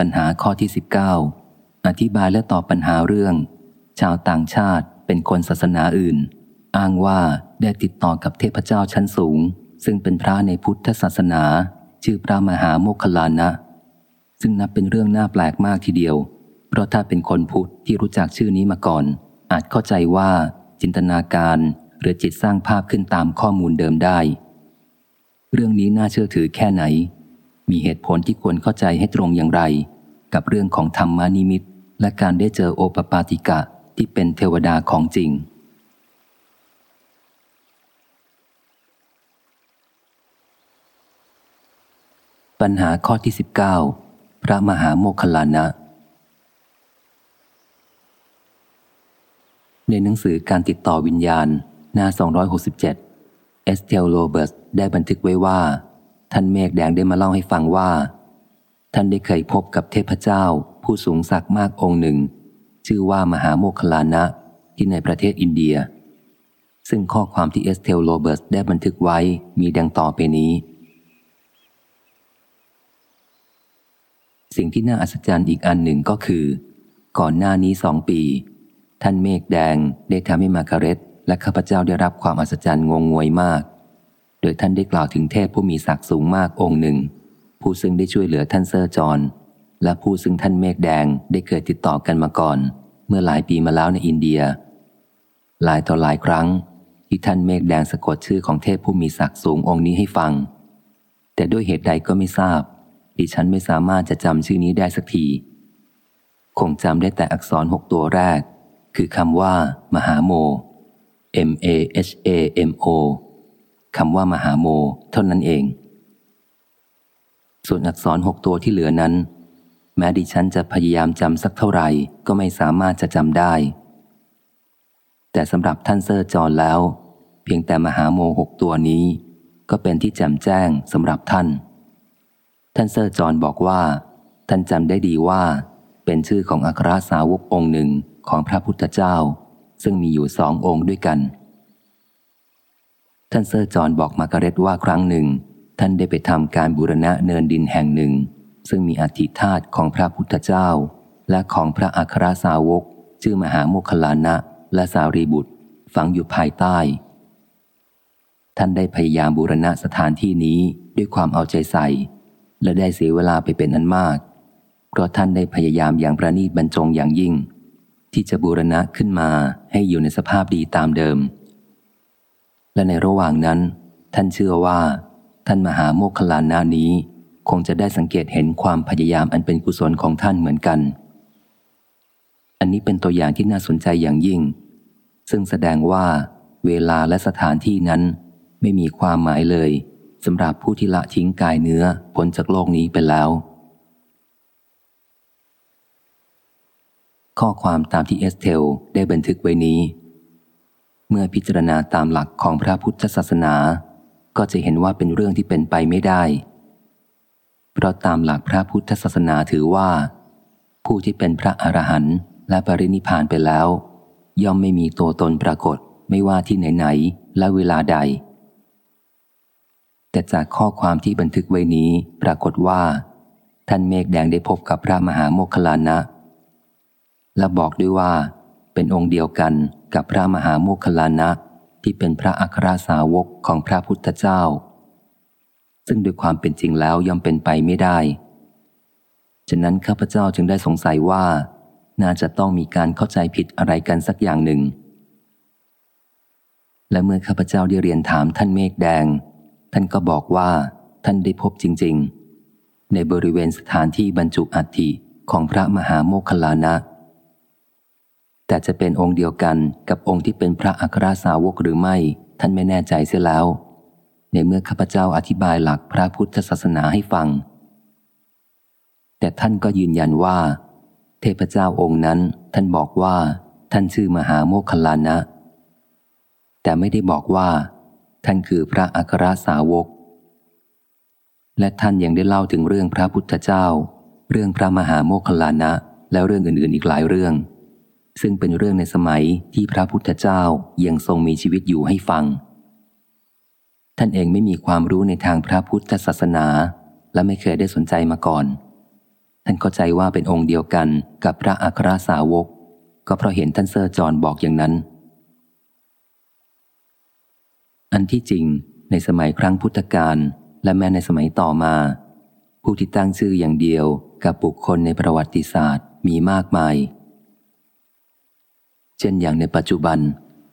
ปัญหาข้อที่ 19 อธิบายและตอบปัญหาเรื่อง ชาวต่างชาติเป็นคนศาสนาอื่น อ้างว่าได้ติดต่อกับเทพเจ้าชั้นสูง ซึ่งเป็นพระในพุทธศาสนา ชื่อพระมหาโมคคลานะ ซึ่งนับเป็นเรื่องน่าแปลกมากทีเดียว เพราะถ้าเป็นคนพุทธที่รู้จักชื่อนี้มาก่อน อาจเข้าใจว่า จินตนาการหรือจิตสร้างภาพขึ้นตามข้อมูลเดิมได้ เรื่องนี้น่าเชื่อถือแค่ไหน มีเหตุผลที่ควรเข้าใจให้ตรงอย่างไร กับเรื่องของธรรมานิมิต และการได้เจอโอปปาติกะที่เป็นเทวดาของจริง ปัญหาข้อที่ 19 พระมหาโมคคลานะ ในหนังสือการติดต่อวิญญาณ หน้า 267 เอสเทลโรเบิร์ตส์ได้บันทึกไว้ว่า ท่านเมฆแดงได้มาเล่าให้ฟังว่า ท่านได้เคยพบกับเทพเจ้า ผู้สูงศักดิ์มากองค์หนึ่ง ชื่อว่ามหาโมคคลานะที่ในประเทศอินเดีย ซึ่งข้อความที่เอสเทลโรเบิร์ตส์ได้บันทึกไว้มีดังต่อไปนี้ สิ่งที่น่าอัศจรรย์อีกอันหนึ่งก็คือ ก่อนหน้านี้สองปี ท่านเมฆแดงได้ทำให้มาการเร็ตและข้าพเจ้าได้รับความอัศจรรย์งงงวยมาก โดยท่านได้กล่าวถึงเทพผู้มีศักดิ์สูงมากองค์หนึ่ง ผู้ซึ่งได้ช่วยเหลือท่านเซอร์จอนและผู้ซึ่งท่านเมฆแดงได้เคยติดต่อกันมาก่อน เมื่อหลายปีมาแล้วในอินเดีย หลายต่อหลายครั้ง ที่ท่านเมฆแดงสะกดชื่อของเทพผู้มีศักดิ์สูงองค์นี้ให้ฟัง แต่ด้วยเหตุใดก็ไม่ทราบ ดิฉันไม่สามารถจะจำชื่อนี้ได้สักทีคงจำได้แต่อักษรหกตัวแรก คือคำว่า มหาโม M A H A M O คำว่ามหาโมเท่านั้นเอง ส่วนอักษรหกตัวที่เหลือนั้น แม้ดิฉันจะพยายามจำสักเท่าไหร่ก็ไม่สามารถจะจำได้ แต่สำหรับท่านเซอร์จอนแล้ว เพียงแต่มหาโมหกตัวนี้ ก็เป็นที่แจ่มแจ้งสำหรับท่าน ท่านเซอร์จอนบอกว่า ท่านจำได้ดีว่า เป็นชื่อของอัครสาวกองค์หนึ่งของพระพุทธเจ้า ซึ่งมีอยู่สององค์ด้วยกัน ท่านเซอร์จอนบอกมาการเร็ตว่าครั้งหนึ่ง ท่านได้ไปทำการบูรณะเนินดินแห่งหนึ่ง ซึ่งมีอธิธาตของพระพุทธเจ้า และของพระอัครสาวก ชื่อมหาโมคคลานะและสารีบุตร ฝังอยู่ภายใต้ ท่านได้พยายามบูรณะสถานที่นี้ด้วยความเอาใจใส่ และได้เสียเวลาไปเป็นอันมาก เพราะท่านได้พยายามอย่างประณีตบรรจงอย่างยิ่ง ที่จะบูรณะขึ้นมาให้อยู่ในสภาพดีตามเดิม และในระหว่างนั้น ท่านเชื่อว่า ท่านมหาโมคคลานานี้ คงจะได้สังเกตเห็นความพยายามอันเป็นกุศลของท่านเหมือนกัน อันนี้เป็นตัวอย่างที่น่าสนใจอย่างยิ่ง ซึ่งแสดงว่า เวลาและสถานที่นั้นไม่มีความหมายเลยสำหรับผู้ที่ละทิ้งกายเนื้อพ้นจากโลกนี้ไปแล้ว ข้อความตามที่เอสเทลได้บันทึกไว้นี้ เมื่อพิจารณาตามหลักของพระพุทธศาสนา ก็จะเห็นว่าเป็นเรื่องที่เป็นไปไม่ได้ เพราะตามหลักพระพุทธศาสนาถือว่า ผู้ที่เป็นพระอรหันต์และปรินิพานไปแล้ว ย่อมไม่มีตัวตนปรากฏไม่ว่าที่ไหนๆและเวลาใด แต่จากข้อความที่บันทึกไว้นี้ปรากฏว่า ท่านเมฆแดงได้พบกับพระมหาโมคคลานะ และบอกด้วยว่าเป็นองค์เดียวกัน กับพระมหาโมคคลานะที่เป็นพระอัครสาวกของพระพุทธเจ้า ซึ่งด้วยความเป็นจริงแล้วย่อมเป็นไปไม่ได้ ฉะนั้นข้าพเจ้าจึงได้สงสัยว่า น่าจะต้องมีการเข้าใจผิดอะไรกันสักอย่างหนึ่ง และเมื่อข้าพเจ้าได้เรียนถามท่านเมฆแดง ท่านก็บอกว่าท่านได้พบจริง ๆ ในบริเวณสถานที่บรรจุอัฐิของพระมหาโมคคลานะ แต่จะเป็นองค์เดียวกันกับองค์ที่เป็นพระอัครสาวกหรือไม่ ท่านไม่แน่ใจเสียแล้ว ในเมื่อข้าพเจ้าอธิบายหลักพระพุทธศาสนาให้ฟัง แต่ท่านก็ยืนยันว่า เทพเจ้าองค์นั้นท่านบอกว่า ท่านชื่อมหาโมคคลานะ แต่ไม่ได้บอกว่า ท่านคือพระอัครสาวก และท่านยังได้เล่าถึงเรื่องพระพุทธเจ้า เรื่องพระมหาโมคคลานะ และเรื่องอื่นๆ อีกหลายเรื่อง ซึ่งเป็นเรื่องในสมัยที่พระพุทธเจ้ายังทรงมีชีวิตอยู่ให้ฟัง ท่านเองไม่มีความรู้ในทางพระพุทธศาสนา และไม่เคยได้สนใจมาก่อน ท่านเข้าใจว่าเป็นองค์เดียวกันกับพระอัครสาวก ก็เพราะเห็นท่านเซอร์จอนบอกอย่างนั้น อันที่จริงในสมัยครั้งพุทธกาลและแม้ในสมัยต่อมา ผู้ที่ตั้งชื่ออย่างเดียวกับบุคคลในประวัติศาสตร์มีมากมาย เช่นอย่างในปัจจุบัน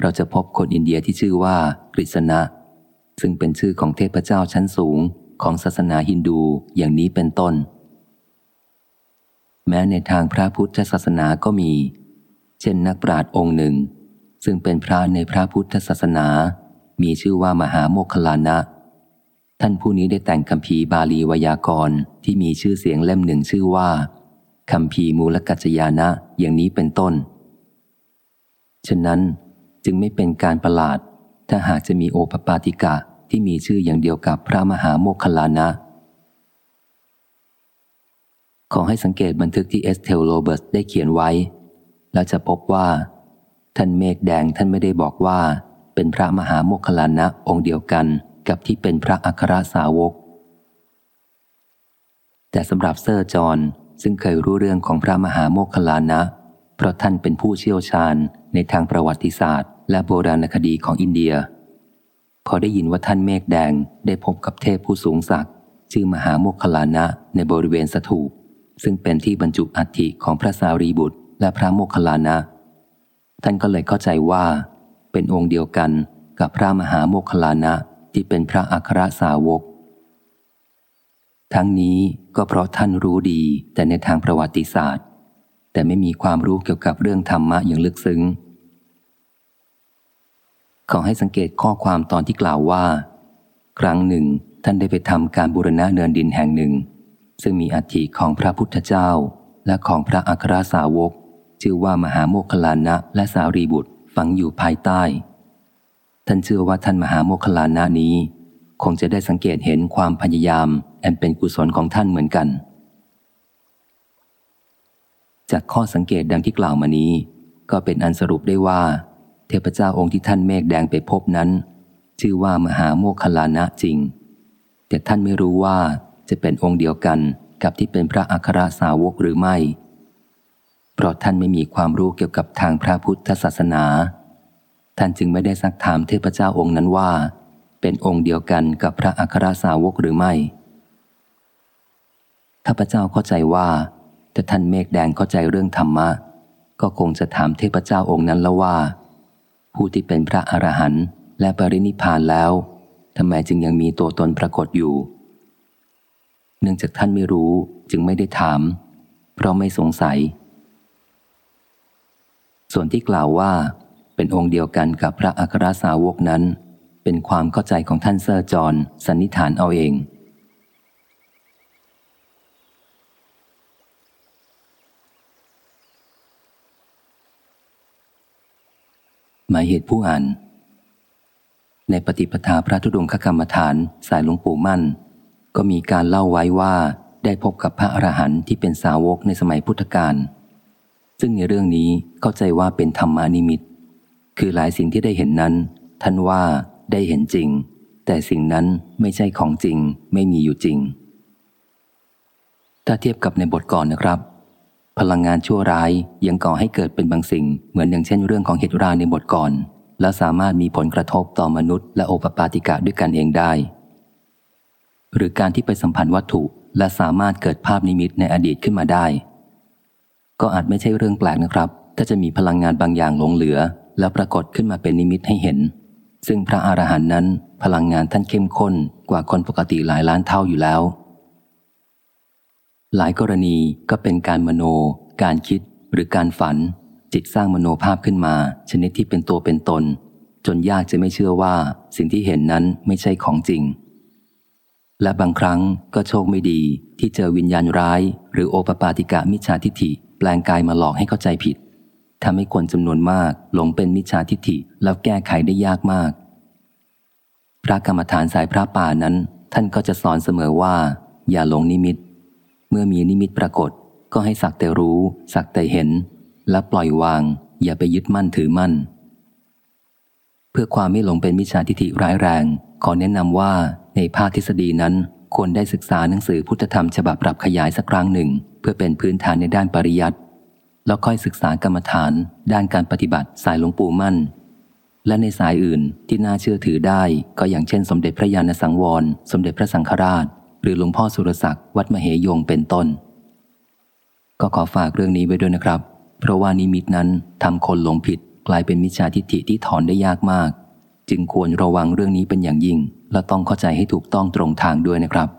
เราจะพบคนอินเดียที่ชื่อว่ากฤษณะ ซึ่งเป็นชื่อของเทพเจ้าชั้นสูงของศาสนาฮินดูอย่างนี้เป็นต้น แม้ในทางพระพุทธศาสนาก็มี เช่นนักปราชญ์องค์หนึ่ง ซึ่งเป็นพระในพระพุทธศาสนา มีชื่อว่ามหาโมคลานะ ท่านผู้นี้ได้แต่งคัมภีร์บาลีไวยากรณ์ที่มีชื่อเสียงเล่มหนึ่งชื่อว่าคัมภีร์มูลกัจจายนะอย่างนี้เป็นต้น ฉะนั้นจึงไม่เป็นการประหลาด ถ้าหากจะมีโอปปาติกะที่มีชื่ออย่างเดียวกับพระมหาโมคคลานะ ขอให้สังเกตบันทึกที่เอสเทลโรเบิร์ตส์ได้เขียนไว้ แล้วจะพบว่า ท่านเมฆแดงท่านไม่ได้บอกว่า เป็นพระมหาโมคคลานะองค์เดียวกันกับที่เป็นพระอัครสาวก แต่สำหรับเซอร์จอนซึ่งเคยรู้เรื่องของพระมหาโมคคลานะ เพราะท่านเป็นผู้เชี่ยวชาญในทางประวัติศาสตร์ และโบราณคดีของอินเดีย พอได้ยินว่าท่านเมฆแดงได้พบกับเทพผู้สูงศักดิ์ชื่อมหาโมคคลานะในบริเวณสถูปซึ่งเป็นที่บรรจุอัฐิของพระสารีบุตร และพระโมคคลานะ ท่านก็เลยเข้าใจว่า เป็นองค์เดียวกันกับพระมหาโมคคลานะที่เป็นพระอัครสาวก ทั้งนี้ก็เพราะท่านรู้ดีแต่ในทางประวัติศาสตร์ แต่ไม่มีความรู้เกี่ยวกับเรื่องธรรมะอย่างลึกซึ้ง ขอให้สังเกตข้อความตอนที่กล่าวว่า ครั้งหนึ่ง ท่านได้ไปทำการบูรณะเนินดินแห่งหนึ่ง ซึ่งมีอัฐิของพระพุทธเจ้า และของพระอัครสาวก ชื่อว่ามหาโมคคลานะและสารีบุตรฝังอยู่ภายใต้ ท่านเชื่อว่าท่านมหาโมคลานานี้ คงจะได้สังเกตเห็นความพยายามอันเป็นกุศลของท่านเหมือนกัน จากข้อสังเกตดังที่กล่าวมานี้ ก็เป็นอันสรุปได้ว่า เทพเจ้าองค์ที่ท่านเมฆแดงไปพบนั้น ชื่อว่ามหาโมคลานะจริง แต่ท่านไม่รู้ว่าจะเป็นองค์เดียวกันกับที่เป็นพระอัครสาวกหรือไม่ เพราะท่านไม่มีความรู้เกี่ยวกับทางพระพุทธศาสนา ท่านจึงไม่ได้ซักถามเทพเจ้าองค์นั้นว่า เป็นองค์เดียวกันกับพระอัครสาวกหรือไม่ข้าพเจ้าเข้าใจว่า ถ้าท่านเมฆแดงเข้าใจเรื่องธรรมะ ก็คงจะถามเทพเจ้าองค์นั้นแล้วว่า ผู้ที่เป็นพระอรหันต์และปรินิพานแล้วทำไมจึงยังมีตัวตนปรากฏอยู่ เนื่องจากท่านไม่รู้จึงไม่ได้ถาม เพราะไม่สงสัย ส่วนที่กล่าวว่า เป็นองค์เดียวกันกับพระอัครสาวกนั้น เป็นความเข้าใจของท่านเซอร์จอนสันนิฐานเอาเอง หมายเหตุผู้อ่าน ในปฏิปทาพระธุดงคกรรมฐานสายหลวงปู่มั่น ก็มีการเล่าไว้ว่าได้พบกับพระอรหันต์ที่เป็นสาวกในสมัยพุทธกาลซึ่งในเรื่องนี้เข้าใจว่าเป็นธรรมานิมิต คือหลายสิ่งที่ได้เห็นนั้น ท่านว่าได้เห็นจริง แต่สิ่งนั้นไม่ใช่ของจริงไม่มีอยู่จริง ถ้าเทียบกับในบทก่อนนะครับ พลังงานชั่วร้ายยังก่อให้เกิดเป็นบางสิ่ง เหมือนอย่างเช่นเรื่องของเหตุราในบทก่อน และสามารถมีผลกระทบต่อมนุษย์และโอปปาติกะด้วยกันเองได้ หรือการที่ไปสัมผัสวัตถุและสามารถเกิดภาพนิมิตในอดีตขึ้นมาได้ ก็อาจไม่ใช่เรื่องแปลกนะครับ ถ้าจะมีพลังงานบางอย่างหลงเหลือ แล้วปรากฏขึ้นมาเป็นนิมิตให้เห็น ซึ่งพระอรหันต์นั้น พลังงานท่านเข้มข้นกว่าคนปกติหลายล้านเท่าอยู่แล้ว หลายกรณีก็เป็นการมโน การคิด หรือการฝัน จิตสร้างมโนภาพขึ้นมา ชนิดที่เป็นตัวเป็นตน จนยากจะไม่เชื่อว่าสิ่งที่เห็นนั้นไม่ใช่ของจริง และบางครั้งก็โชคไม่ดีที่เจอวิญญาณร้าย หรือโอปปาติกะมิจฉาทิฐิ แปลงกายมาหลอกให้เข้าใจผิดทำให้คนจำนวนมากหลงเป็นมิจฉาทิฏฐิแล้วแก้ไขได้ยากมาก พระกรรมฐานสายพระป่านั้น ท่านก็จะสอนเสมอว่า อย่าหลงนิมิต เมื่อมีนิมิตปรากฏ ก็ให้สักแต่รู้ สักแต่เห็น และปล่อยวาง อย่าไปยึดมั่นถือมั่น เพื่อความไม่หลงเป็นมิจฉาทิฏฐิร้ายแรง ขอแนะนำว่าในภาคทฤษฎีนั้น ควรได้ศึกษาหนังสือพุทธธรรมฉบับปรับขยายสักครั้งหนึ่ง เพื่อเป็นพื้นฐานในด้านปริยัติแล้วค่อยศึกษากรรมฐาน ด้านการปฏิบัติสายหลวงปู่มั่น และในสายอื่นที่น่าเชื่อถือได้ก็อย่างเช่น สมเด็จพระยาณสังวร สมเด็จพระสังฆราช รือหลวงพ่อสุรศักดิ์วัดมเหยงเป็นต้น ก็ขอฝากเรื่องนี้ไว้ด้วยนะครับ เพราะว่านิมิตนั้นทำคนหลงผิดกลายเป็นมิจฉาทิฏฐิที่ถอนได้ยากมาก จึงควรระวังเรื่องนี้เป็นอย่างยิ่ง และต้องเข้าใจให้ถูกต้องตรงทางด้วยนะครับ